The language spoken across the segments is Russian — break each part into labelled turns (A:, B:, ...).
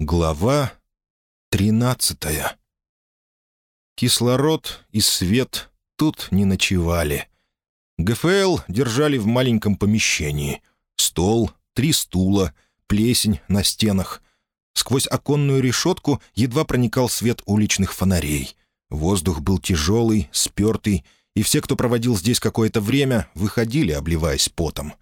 A: Глава тринадцатая. Кислород и свет тут не ночевали. ГФЛ держали в маленьком помещении. Стол, три стула, плесень на стенах. Сквозь оконную решетку едва проникал свет уличных фонарей. Воздух был тяжелый, спертый, и все, кто проводил здесь какое-то время, выходили, обливаясь потом.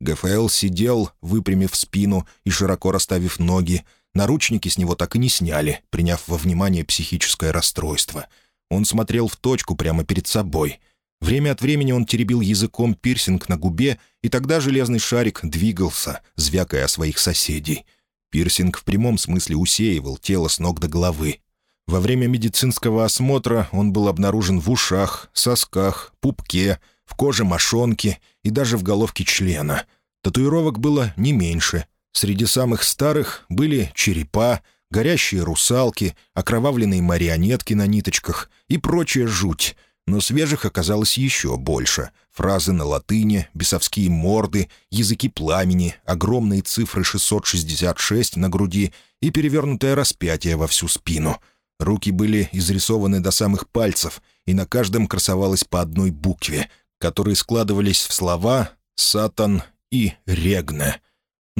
A: ГФЛ сидел, выпрямив спину и широко расставив ноги, Наручники с него так и не сняли, приняв во внимание психическое расстройство. Он смотрел в точку прямо перед собой. Время от времени он теребил языком пирсинг на губе, и тогда железный шарик двигался, звякая о своих соседей. Пирсинг в прямом смысле усеивал тело с ног до головы. Во время медицинского осмотра он был обнаружен в ушах, сосках, пупке, в коже мошонки и даже в головке члена. Татуировок было не меньше, Среди самых старых были черепа, горящие русалки, окровавленные марионетки на ниточках и прочая жуть, но свежих оказалось еще больше. Фразы на латыни, бесовские морды, языки пламени, огромные цифры 666 на груди и перевернутое распятие во всю спину. Руки были изрисованы до самых пальцев, и на каждом красовалось по одной букве, которые складывались в слова «Сатан» и «Регне».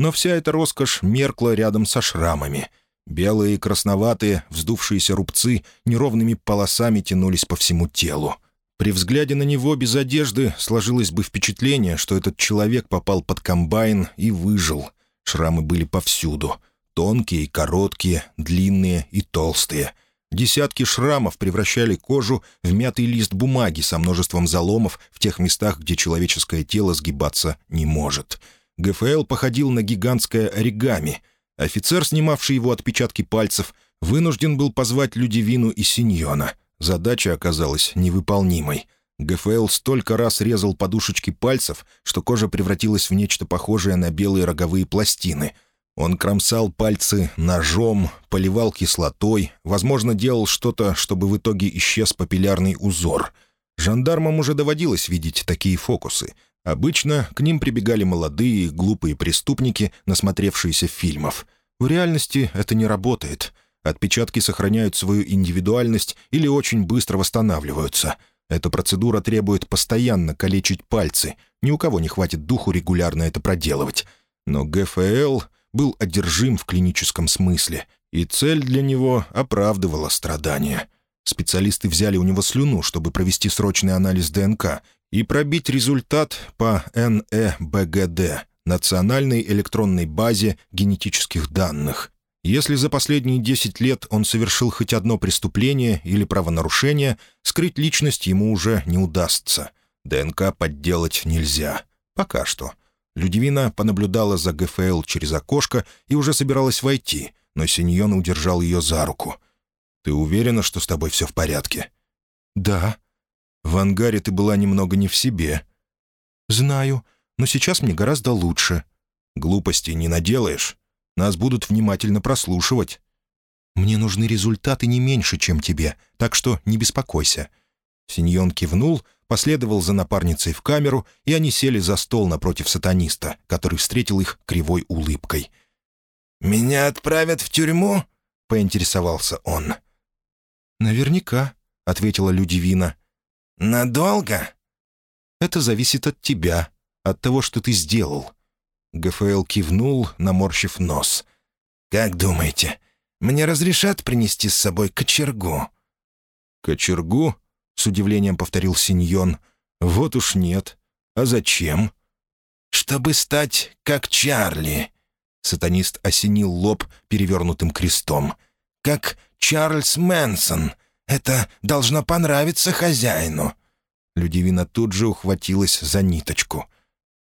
A: Но вся эта роскошь меркла рядом со шрамами. Белые и красноватые, вздувшиеся рубцы неровными полосами тянулись по всему телу. При взгляде на него без одежды сложилось бы впечатление, что этот человек попал под комбайн и выжил. Шрамы были повсюду. Тонкие, короткие, длинные и толстые. Десятки шрамов превращали кожу в мятый лист бумаги со множеством заломов в тех местах, где человеческое тело сгибаться не может — ГФЛ походил на гигантское оригами. Офицер, снимавший его отпечатки пальцев, вынужден был позвать Людивину и Синьона. Задача оказалась невыполнимой. ГФЛ столько раз резал подушечки пальцев, что кожа превратилась в нечто похожее на белые роговые пластины. Он кромсал пальцы ножом, поливал кислотой, возможно, делал что-то, чтобы в итоге исчез папиллярный узор. Жандармам уже доводилось видеть такие фокусы — Обычно к ним прибегали молодые, глупые преступники, насмотревшиеся фильмов. В реальности это не работает. Отпечатки сохраняют свою индивидуальность или очень быстро восстанавливаются. Эта процедура требует постоянно калечить пальцы. Ни у кого не хватит духу регулярно это проделывать. Но ГФЛ был одержим в клиническом смысле, и цель для него оправдывала страдания. Специалисты взяли у него слюну, чтобы провести срочный анализ ДНК, и пробить результат по НЭБГД — Национальной электронной базе генетических данных. Если за последние 10 лет он совершил хоть одно преступление или правонарушение, скрыть личность ему уже не удастся. ДНК подделать нельзя. Пока что. Людивина понаблюдала за ГФЛ через окошко и уже собиралась войти, но Синьон удержал ее за руку. «Ты уверена, что с тобой все в порядке?»
B: «Да»,
A: в ангаре ты была немного не в себе».
B: «Знаю, но сейчас мне гораздо лучше».
A: «Глупостей не наделаешь. Нас будут внимательно прослушивать».
B: «Мне нужны результаты не меньше, чем тебе, так что не беспокойся».
A: Синьон кивнул, последовал за напарницей в камеру, и они сели за стол напротив сатаниста, который встретил их кривой улыбкой.
C: «Меня отправят в тюрьму?» — поинтересовался он.
B: «Наверняка», — ответила Людивина.
C: «Надолго?»
B: «Это зависит от тебя, от того, что ты сделал».
A: ГФЛ кивнул, наморщив нос.
C: «Как думаете, мне разрешат принести с собой кочергу?»
A: «Кочергу?» — с удивлением повторил Синьон. «Вот уж нет. А зачем?»
C: «Чтобы стать как Чарли», —
A: сатанист осенил лоб перевернутым крестом.
C: «Как Чарльз Мэнсон, это должно понравиться хозяину».
A: Людивина тут же ухватилась за ниточку.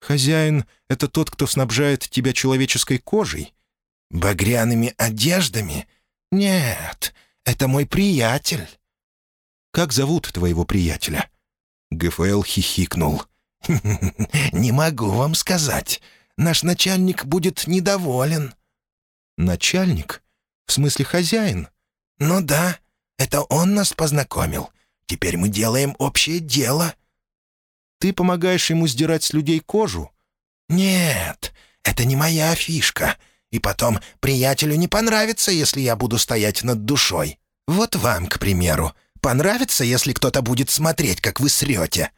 B: «Хозяин — это тот, кто снабжает тебя человеческой кожей?»
C: «Багряными одеждами? Нет, это мой приятель».
B: «Как зовут твоего приятеля?»
A: ГФЛ хихикнул.
C: «Не могу вам сказать. Наш начальник будет недоволен».
B: «Начальник? В смысле хозяин?»
C: «Ну да. Это он нас познакомил. Теперь мы делаем общее дело».
B: «Ты помогаешь ему сдирать с людей кожу?»
C: «Нет, это не моя фишка. И потом, приятелю не понравится, если я буду стоять над душой. Вот вам, к примеру, понравится, если кто-то будет смотреть, как вы срете?»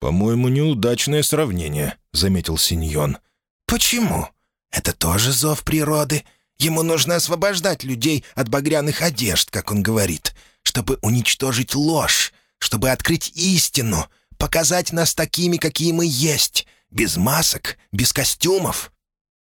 A: «По-моему, неудачное сравнение», — заметил Синьон.
C: «Почему? Это тоже зов природы. Ему нужно освобождать людей от багряных одежд, как он говорит, чтобы уничтожить ложь, чтобы открыть истину, показать нас такими, какие мы есть, без масок, без костюмов».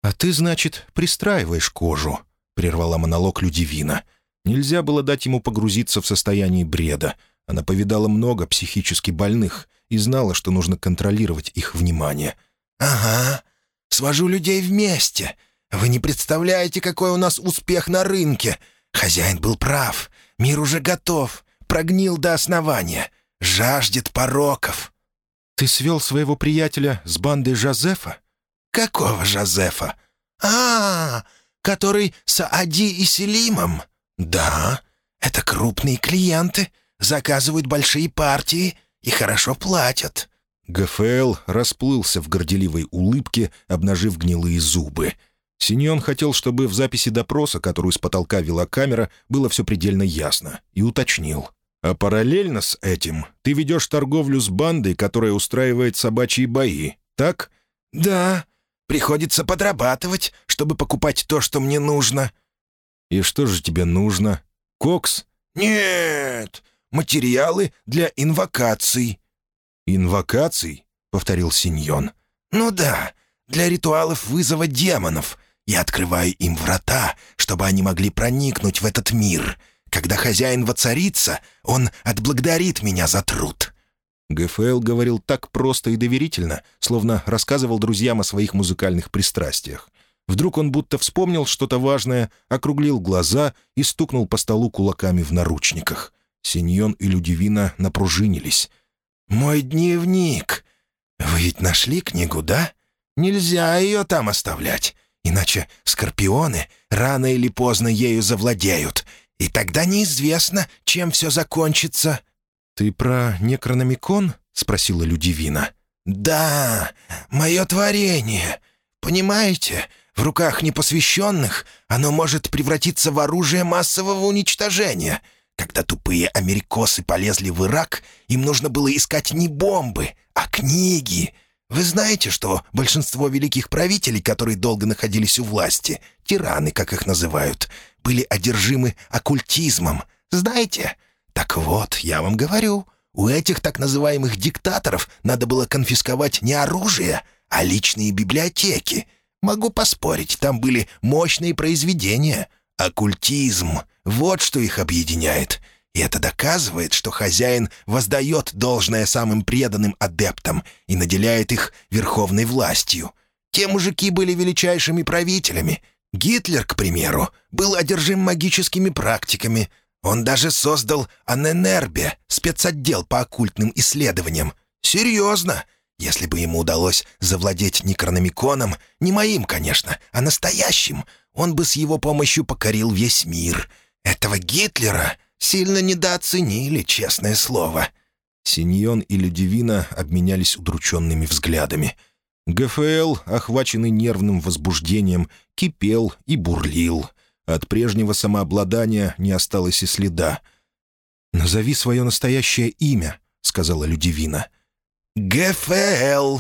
A: «А ты, значит, пристраиваешь кожу», — прервала монолог Людивина. Нельзя было дать ему погрузиться в состояние бреда. Она повидала много психически больных и знала, что нужно контролировать их внимание.
C: «Ага, свожу людей вместе. Вы не представляете, какой у нас успех на рынке. Хозяин был прав. Мир уже готов, прогнил до основания, жаждет пороков».
A: «Ты свел своего приятеля с бандой Жозефа?»
C: «Какого Жозефа?» «А, который с Ади и Селимом?» «Да, это крупные клиенты, заказывают большие партии и хорошо платят».
A: ГФЛ расплылся в горделивой улыбке, обнажив гнилые зубы. Синьон хотел, чтобы в записи допроса, которую с потолка вела камера, было все предельно ясно, и уточнил. «А параллельно с этим ты ведешь торговлю с бандой, которая устраивает собачьи бои, так?»
C: «Да, приходится подрабатывать, чтобы покупать то, что мне нужно».
A: «И что же тебе нужно? Кокс?»
C: «Нет, материалы для инвокаций».
A: «Инвокаций?» — повторил Синьон.
C: «Ну да, для ритуалов вызова демонов. Я открываю им врата, чтобы они могли проникнуть в этот мир. Когда хозяин воцарится, он отблагодарит меня за труд».
A: ГФЛ говорил так просто и доверительно, словно рассказывал друзьям о своих музыкальных пристрастиях. Вдруг он будто вспомнил что-то важное, округлил глаза и стукнул по столу кулаками в наручниках. Синьон и Людивина напружинились.
C: «Мой дневник. Вы ведь нашли книгу, да? Нельзя ее там оставлять, иначе скорпионы рано или поздно ею завладеют, и тогда неизвестно, чем все закончится».
A: «Ты про некрономикон?» — спросила Людивина.
C: «Да, мое творение. Понимаете, в руках непосвященных оно может превратиться в оружие массового уничтожения. Когда тупые америкосы полезли в Ирак, им нужно было искать не бомбы, а книги. Вы знаете, что большинство великих правителей, которые долго находились у власти, тираны, как их называют, были одержимы оккультизмом. Знаете? Так вот, я вам говорю, у этих так называемых диктаторов надо было конфисковать не оружие, а личные библиотеки — Могу поспорить, там были мощные произведения. Оккультизм — вот что их объединяет. И это доказывает, что хозяин воздает должное самым преданным адептам и наделяет их верховной властью. Те мужики были величайшими правителями. Гитлер, к примеру, был одержим магическими практиками. Он даже создал Аненербе, спецотдел по оккультным исследованиям. Серьезно, если бы ему удалось завладеть Некрономиконом, не моим, конечно, а настоящим, он бы с его помощью покорил весь мир. Этого Гитлера сильно недооценили, честное слово».
A: Синьон и Людивина обменялись удрученными взглядами. ГФЛ, охваченный нервным возбуждением, кипел и бурлил. От прежнего самообладания не осталось и следа. «Назови свое настоящее имя», — сказала Людивина.
C: «ГФЛ!»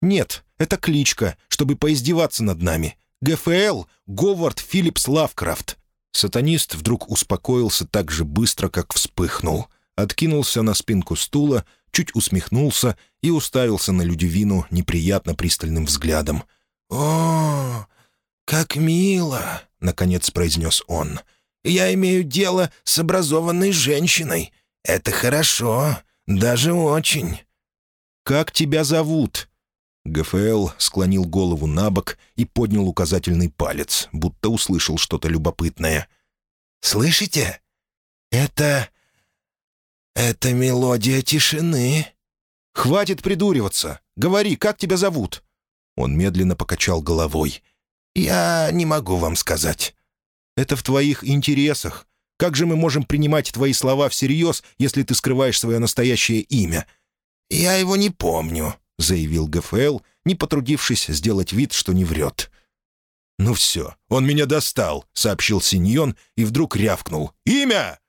A: «Нет, это кличка, чтобы поиздеваться над нами. ГФЛ — Говард Филлипс Лавкрафт». Сатанист вдруг успокоился так же быстро, как вспыхнул. Откинулся на спинку стула, чуть усмехнулся и уставился на Людивину неприятно пристальным взглядом.
C: «О, как мило!» — наконец произнес он. «Я имею дело с образованной женщиной. Это хорошо, даже очень».
A: «Как тебя зовут?» ГФЛ склонил голову на бок и поднял указательный палец, будто услышал что-то любопытное.
C: «Слышите? Это... это мелодия тишины».
A: «Хватит придуриваться! Говори, как тебя зовут?» Он медленно покачал головой.
C: «Я не могу вам сказать».
A: «Это в твоих интересах. Как же мы можем принимать твои слова всерьез, если ты скрываешь свое настоящее имя?
C: «Я его не помню», —
A: заявил ГФЛ, не потрудившись сделать вид, что не врет. «Ну все, он меня достал», — сообщил Синьон и вдруг рявкнул. «Имя!»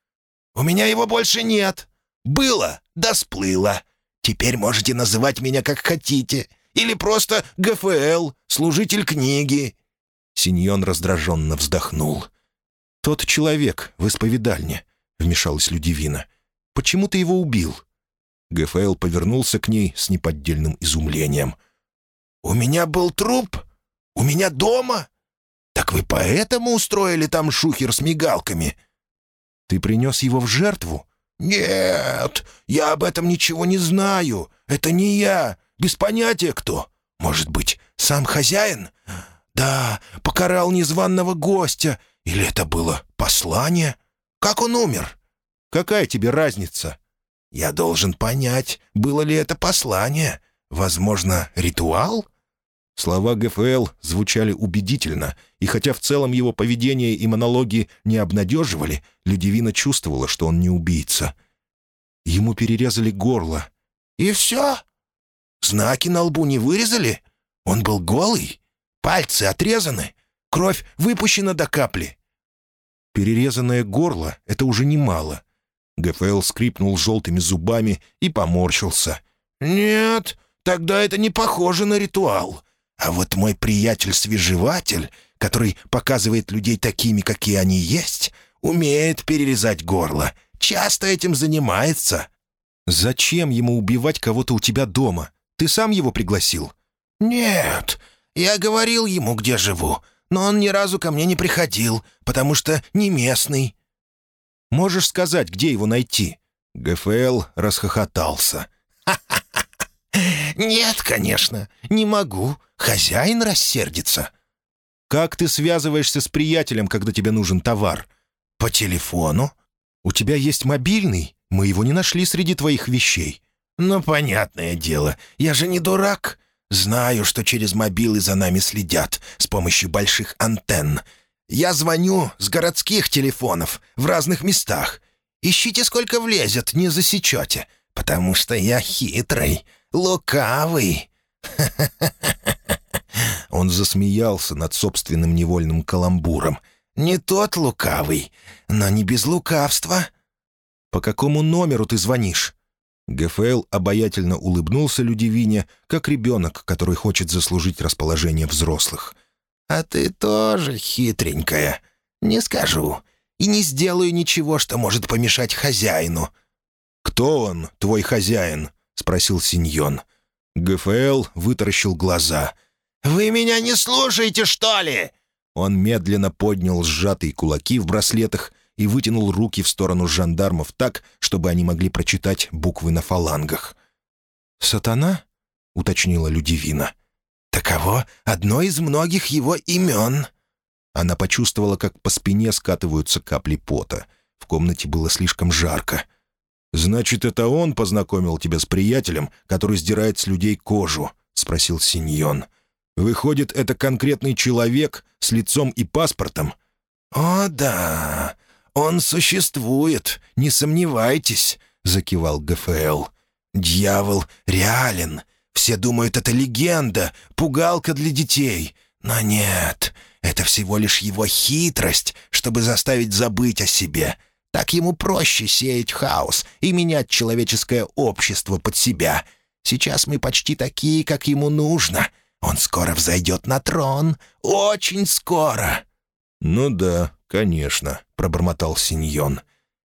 C: «У меня его больше нет. Было, да сплыло. Теперь можете называть меня как хотите. Или просто ГФЛ, служитель книги».
A: Синьон раздраженно вздохнул. «Тот человек в исповедальне», — вмешалась Людивина. «Почему ты его убил?» ГФЛ повернулся к ней с неподдельным изумлением.
C: «У меня был труп? У меня дома? Так вы поэтому устроили там шухер с мигалками?»
A: «Ты принес его в жертву?»
C: «Нет, я об этом ничего не знаю. Это не я. Без понятия кто. Может быть, сам хозяин? Да, покарал незваного гостя. Или это было послание? Как он умер?»
A: «Какая тебе разница?»
C: «Я должен понять, было ли это послание. Возможно, ритуал?»
A: Слова ГФЛ звучали убедительно, и хотя в целом его поведение и монологи не обнадеживали, Людивина чувствовала, что он не убийца. Ему перерезали горло.
C: «И все? Знаки на лбу не вырезали? Он был голый? Пальцы отрезаны? Кровь выпущена до капли?»
A: Перерезанное горло — это уже немало. ГФЛ скрипнул желтыми зубами и поморщился.
C: «Нет, тогда это не похоже на ритуал. А вот мой приятель-свежеватель, который показывает людей такими, какие они есть, умеет перерезать горло, часто этим занимается».
A: «Зачем ему убивать кого-то у тебя дома? Ты сам его пригласил?»
C: «Нет, я говорил ему, где живу, но он ни разу ко мне не приходил, потому что не местный».
A: «Можешь сказать, где его найти?» ГФЛ расхохотался.
C: «Нет, конечно, не могу. Хозяин рассердится».
A: «Как ты связываешься с приятелем, когда тебе нужен товар?»
C: «По телефону».
A: «У тебя есть мобильный? Мы его не нашли среди твоих вещей».
C: «Ну, понятное дело, я же не дурак. Знаю, что через мобилы за нами следят с помощью больших антенн. Я звоню с городских телефонов в разных местах. Ищите, сколько влезет, не засечете, потому что я хитрый, лукавый».
A: Он засмеялся над собственным невольным каламбуром.
C: «Не тот лукавый, но не без лукавства».
A: «По какому номеру ты звонишь?» ГФЛ обаятельно улыбнулся Людивине, как ребенок, который хочет заслужить расположение взрослых.
C: «А ты тоже хитренькая. Не скажу. И не сделаю ничего, что может помешать хозяину».
A: «Кто он, твой хозяин?» — спросил Синьон. ГФЛ вытаращил глаза.
C: «Вы меня не слушаете, что ли?»
A: Он медленно поднял сжатые кулаки в браслетах и вытянул руки в сторону жандармов так, чтобы они могли прочитать буквы на фалангах.
C: «Сатана?» — уточнила Людивина. «Таково одно из многих его имен».
A: Она почувствовала, как по спине скатываются капли пота. В комнате было слишком жарко. «Значит, это он познакомил тебя с приятелем, который сдирает с людей кожу?» — спросил Синьон. «Выходит, это конкретный человек с лицом и паспортом?»
C: «О, да, он существует, не сомневайтесь», — закивал ГФЛ. «Дьявол реален. Все думают, это легенда, пугалка для детей. Но нет, это всего лишь его хитрость, чтобы заставить забыть о себе. Так ему проще сеять хаос и менять человеческое общество под себя. Сейчас мы почти такие, как ему нужно. Он скоро взойдет на трон. Очень скоро».
A: «Ну да, конечно», — пробормотал Синьон.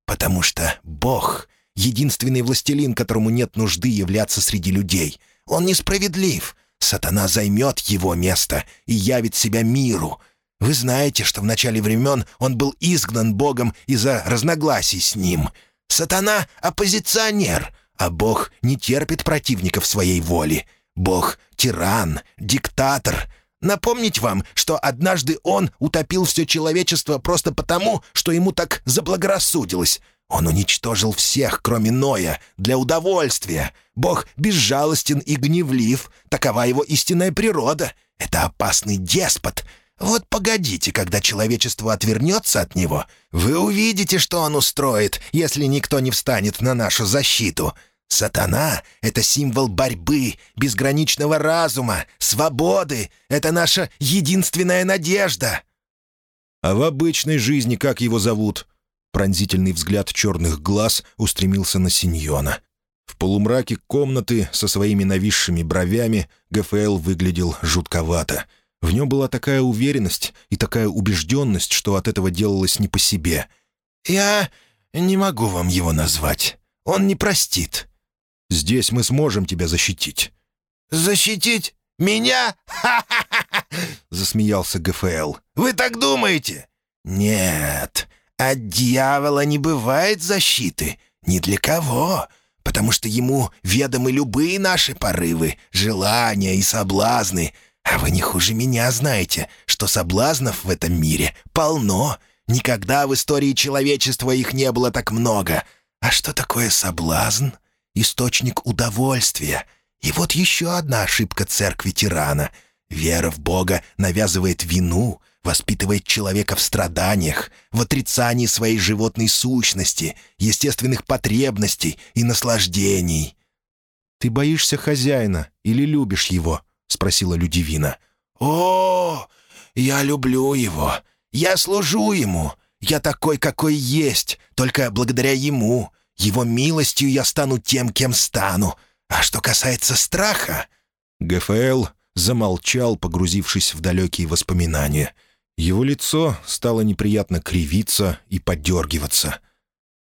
C: «Потому что Бог — единственный властелин, которому нет нужды являться среди людей. Он несправедлив. Сатана займет его место и явит себя миру. Вы знаете, что в начале времен он был изгнан Богом из-за разногласий с ним. Сатана — оппозиционер, а Бог не терпит противников своей воли. Бог — тиран, диктатор. Напомнить вам, что однажды он утопил все человечество просто потому, что ему так заблагорассудилось. Он уничтожил всех, кроме Ноя, для удовольствия. Бог безжалостен и гневлив. Такова его истинная природа. Это опасный деспот — вот погодите, когда человечество отвернется от него, вы увидите, что он устроит, если никто не встанет на нашу защиту. Сатана — это символ борьбы, безграничного разума, свободы. Это наша единственная надежда».
A: «А в обычной жизни как его зовут?» Пронзительный взгляд черных глаз устремился на Синьона. В полумраке комнаты со своими нависшими бровями ГФЛ выглядел жутковато. В нем была такая уверенность и такая убежденность, что от этого делалось не по себе.
C: «Я не могу вам его назвать. Он не простит».
A: «Здесь мы сможем тебя защитить».
C: «Защитить? Меня? Ха-ха-ха!» — засмеялся ГФЛ. «Вы так думаете?» «Нет, от дьявола не бывает защиты. Ни для кого потому что ему ведомы любые наши порывы, желания и соблазны. А вы не хуже меня знаете, что соблазнов в этом мире полно. Никогда в истории человечества их не было так много. А что такое соблазн? Источник удовольствия. И вот еще одна ошибка церкви тирана. Вера в Бога навязывает вину — воспитывает человека в страданиях, в отрицании своей животной сущности, естественных потребностей и наслаждений.
A: «Ты боишься хозяина или любишь его?» — спросила Людивина.
C: «О, я люблю его. Я служу ему. Я такой, какой есть, только благодаря ему. Его милостью я стану тем, кем стану. А что касается страха...»
A: ГФЛ замолчал, погрузившись в далекие воспоминания — его лицо стало неприятно кривиться и подергиваться.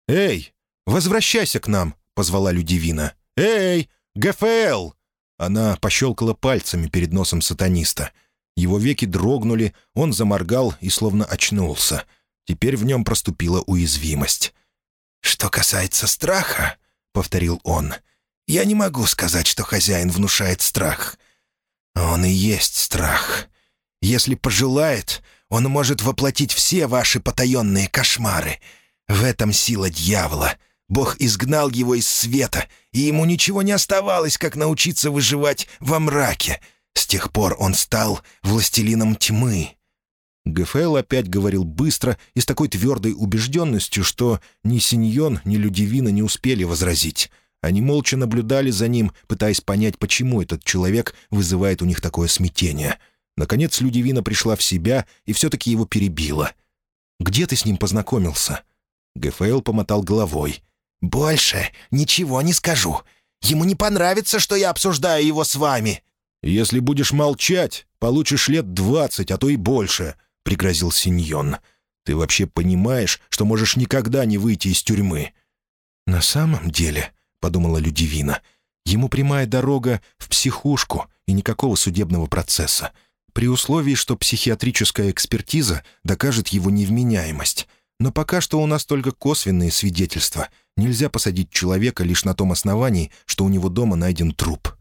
A: «Эй, возвращайся к нам!» — позвала Людивина. «Эй, ГФЛ!» Она пощелкала пальцами перед носом сатаниста. Его веки дрогнули, он заморгал и словно очнулся. Теперь в нем проступила уязвимость.
C: «Что касается страха», — повторил он, — «я не могу сказать, что хозяин внушает страх. Он и есть страх. Если пожелает, он может воплотить все ваши потаенные кошмары. В этом сила дьявола. Бог изгнал его из света, и ему ничего не оставалось, как научиться выживать во мраке. С тех пор он стал властелином тьмы».
A: ГФЛ опять говорил быстро и с такой твердой убежденностью, что ни Синьон, ни Людивина не успели возразить. Они молча наблюдали за ним, пытаясь понять, почему этот человек вызывает у них такое смятение — Наконец Людивина пришла в себя и все-таки его перебила. «Где ты с ним познакомился?» ГФЛ помотал головой.
C: «Больше ничего не скажу. Ему не понравится, что я обсуждаю его с вами».
A: «Если будешь молчать, получишь лет двадцать, а то и больше», — пригрозил Синьон. «Ты вообще понимаешь, что можешь никогда не выйти из тюрьмы?»
B: «На самом деле», — подумала Людивина, — «ему прямая дорога в психушку и никакого судебного процесса при условии, что психиатрическая экспертиза докажет его невменяемость. Но пока что у нас только косвенные свидетельства. Нельзя посадить человека лишь на том основании, что у него дома найден труп.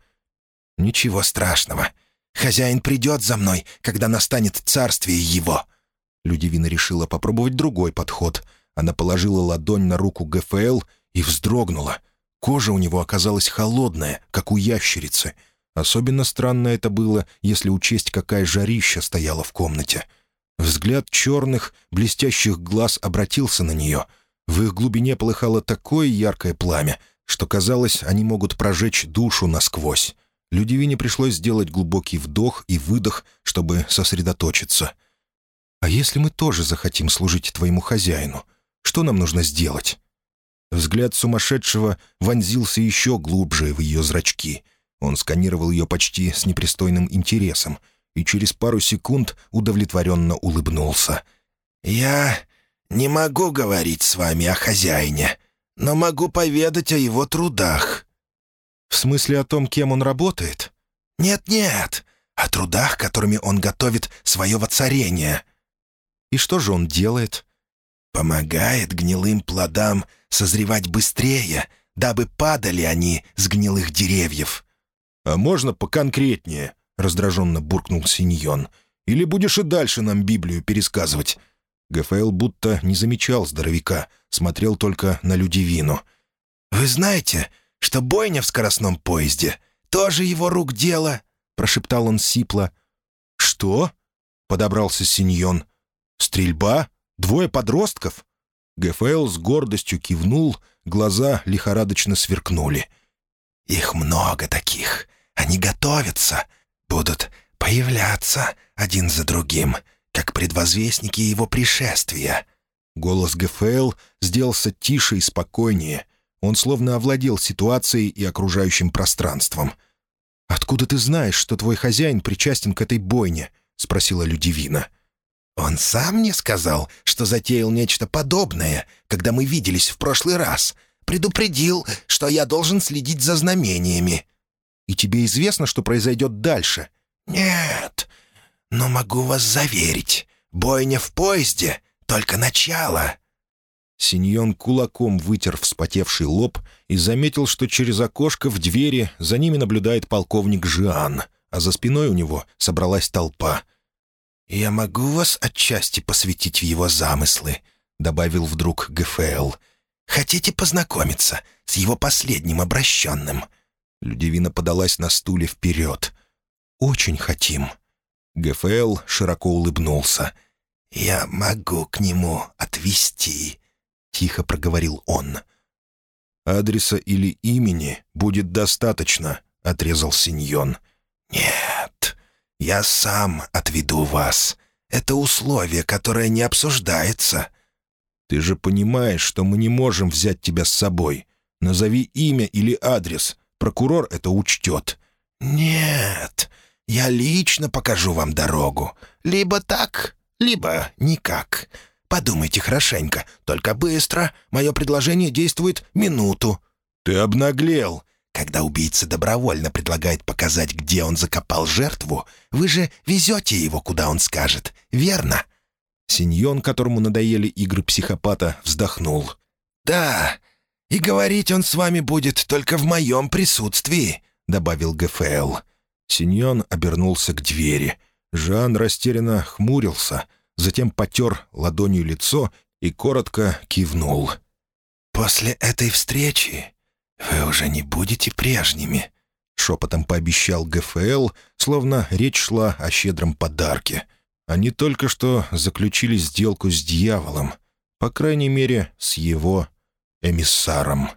C: «Ничего страшного. Хозяин придет за мной, когда настанет царствие его».
A: Людивина решила попробовать другой подход. Она положила ладонь на руку ГФЛ и вздрогнула. Кожа у него оказалась холодная, как у ящерицы — Особенно странно это было, если учесть, какая жарища стояла в комнате. Взгляд черных, блестящих глаз обратился на нее. В их глубине полыхало такое яркое пламя, что, казалось, они могут прожечь душу насквозь. Людивине пришлось сделать глубокий вдох и выдох, чтобы сосредоточиться. «А если мы тоже захотим служить твоему хозяину, что нам нужно сделать?» Взгляд сумасшедшего вонзился еще глубже в ее зрачки — он сканировал ее почти с непристойным интересом и через пару секунд удовлетворенно улыбнулся.
C: «Я не могу говорить с вами о хозяине, но могу поведать о его трудах».
A: «В смысле о том, кем он работает?»
C: «Нет-нет, о трудах, которыми он готовит свое воцарение».
A: «И что же он делает?»
C: «Помогает гнилым плодам созревать быстрее, дабы падали они с гнилых деревьев».
A: «А можно поконкретнее?» — раздраженно буркнул Синьон. «Или будешь и дальше нам Библию пересказывать?» ГФЛ будто не замечал здоровяка, смотрел только на Людивину.
C: «Вы знаете, что бойня в скоростном поезде тоже его рук дело?» — прошептал он сипло.
A: «Что?» — подобрался Синьон. «Стрельба? Двое подростков?» ГФЛ с гордостью кивнул, глаза лихорадочно сверкнули.
C: Их много таких. Они готовятся, будут появляться один за другим, как предвозвестники его пришествия».
A: Голос ГФЛ сделался тише и спокойнее. Он словно овладел ситуацией и окружающим пространством. «Откуда ты знаешь, что твой хозяин причастен к этой бойне?» — спросила Людивина.
C: «Он сам мне сказал, что затеял нечто подобное, когда мы виделись в прошлый раз. Предупредил, что я должен следить за знамениями».
A: «И тебе известно, что произойдет дальше?»
C: «Нет, но могу вас заверить, бойня в поезде только начало».
A: Синьон кулаком вытер вспотевший лоб и заметил, что через окошко в двери за ними наблюдает полковник Жиан, а за спиной у него собралась толпа.
C: «Я могу вас отчасти посвятить в его замыслы», — добавил вдруг ГФЛ. «Хотите познакомиться с его последним обращенным?»
A: Людивина подалась на стуле вперед. «Очень хотим». ГФЛ широко улыбнулся —
C: «Я могу к нему отвезти», — тихо проговорил он.
A: «Адреса или имени будет достаточно», — отрезал Синьон.
C: «Нет, я сам отведу вас. Это условие, которое не обсуждается».
A: «Ты же понимаешь, что мы не можем взять тебя с собой. Назови имя или адрес. Прокурор это учтет».
C: «Нет, я лично покажу вам дорогу. Либо так, либо никак. Подумайте хорошенько, только быстро. Мое предложение действует минуту».
A: «Ты обнаглел».
C: Когда убийца добровольно предлагает показать, где он закопал жертву, вы же везете его, куда он скажет, верно?»
A: Синьон, которому надоели игры психопата, вздохнул.
C: «Да, и говорить он с вами будет только в моем присутствии», — добавил ГФЛ.
A: Синьон обернулся к двери. Жан растерянно хмурился, затем потер ладонью лицо и коротко кивнул.
C: «После этой встречи вы уже не будете прежними», — шепотом пообещал ГФЛ, словно речь шла о щедром подарке.
A: Они только что заключили сделку с дьяволом, по крайней мере, с его эмиссаром.